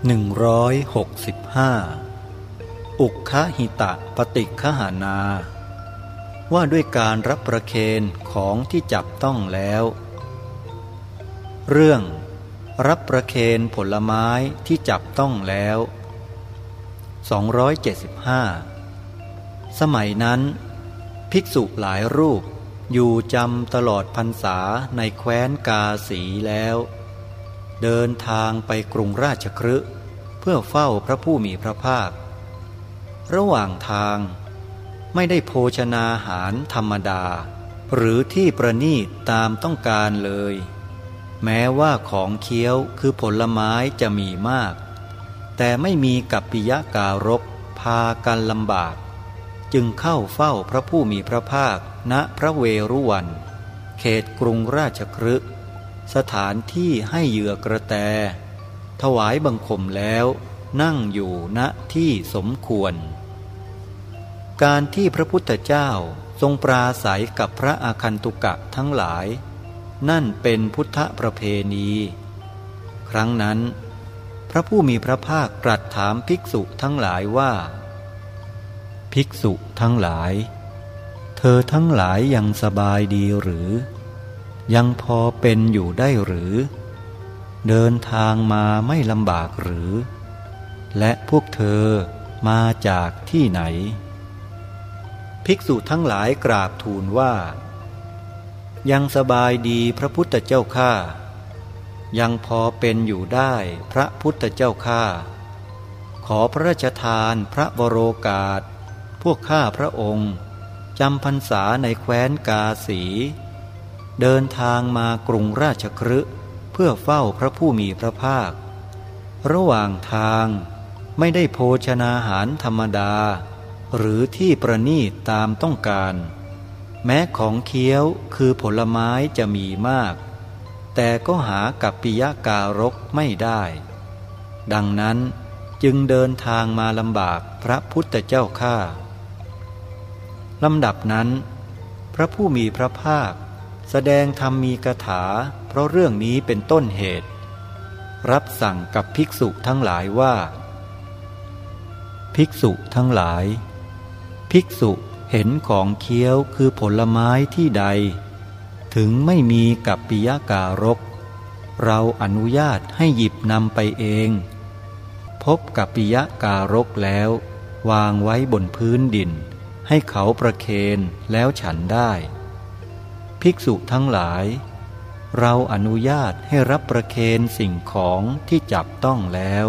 165 อุคหิตะปฏิคหานา ว่าด้วยการรับประเคนของที่จับต้องแล้ว เรื่อง รับประเคนผลไม้ที่จับต้องแล้ว 275 สมัยนั้น ภิกษุหลายรูปอยู่จำตลอดพรรษาในแคว้นกาสีแล้ว เดินทางไปกรุงราชครืเพื่อเฝ้าพระผู้มีพระภาค ระหว่างทางไม่ได้โภชนาหารธรรมดา หรือที่ประนีตตามต้องการเลย แม้ว่าของเคี้ยวคือผลไม้จะมีมาก แต่ไม่มีกับปิยะการบพากันลำบาก จึงเข้าเฝ้าพระผู้มีพระภาคณพระเวรุวัน เขตกรุงราชครื สถานที่ให้เหยื่อกระแต ถวายบังคมแล้วนั่งอยู่ณที่สมควร การที่พระพุทธเจ้าทรงปราศัยกับพระอาคันตุกะทั้งหลาย นั่นเป็นพุทธประเพณี ครั้งนั้น พระผู้มีพระภาคตรัสถามภิกษุทั้งหลายว่า ภิกษุทั้งหลาย เธอทั้งหลายยังสบายดีหรือ ยังพอเป็นอยู่ได้หรือ เดินทางมาไม่ลำบากหรือ และพวกเธอมาจากที่ไหน ภิกษุทั้งหลายกราบทูลว่า ยังสบายดีพระพุทธเจ้าข้ายังพอเป็นอยู่ได้พระพุทธเจ้าข้าขอพระราชทานพระวโรกาส พวกข้าพระองค์จำพรรษาในแคว้นกาสี เดินทางมากรุงราชครืเพื่อเฝ้าพระผู้มีพระภาค ระหว่างทางไม่ได้โภชนาหารธรรมดา หรือที่ประนีตตามต้องการ แม้ของเคี้ยวคือผลไม้จะมีมาก แต่ก็หากับปิยาการกไม่ได้ ดังนั้นจึงเดินทางมาลำบากพระพุทธเจ้าข้าลำดับนั้น พระผู้มีพระภาค แสดงธรรมมีกถา เพราะเรื่องนี้เป็นต้นเหตุ รับสั่งกับภิกษุทั้งหลายว่า ภิกษุทั้งหลาย ภิกษุเห็นของเคี้ยวคือผลไม้ที่ใด ถึงไม่มีกับปิยาการก เราอนุญาตให้หยิบนำไปเอง พบกับปิยาการกแล้ว วางไว้บนพื้นดิน ให้เขาประเคนแล้วฉันได้ ภิกษุทั้งหลาย เราอนุญาตให้รับประเคนสิ่งของที่จับต้องแล้ว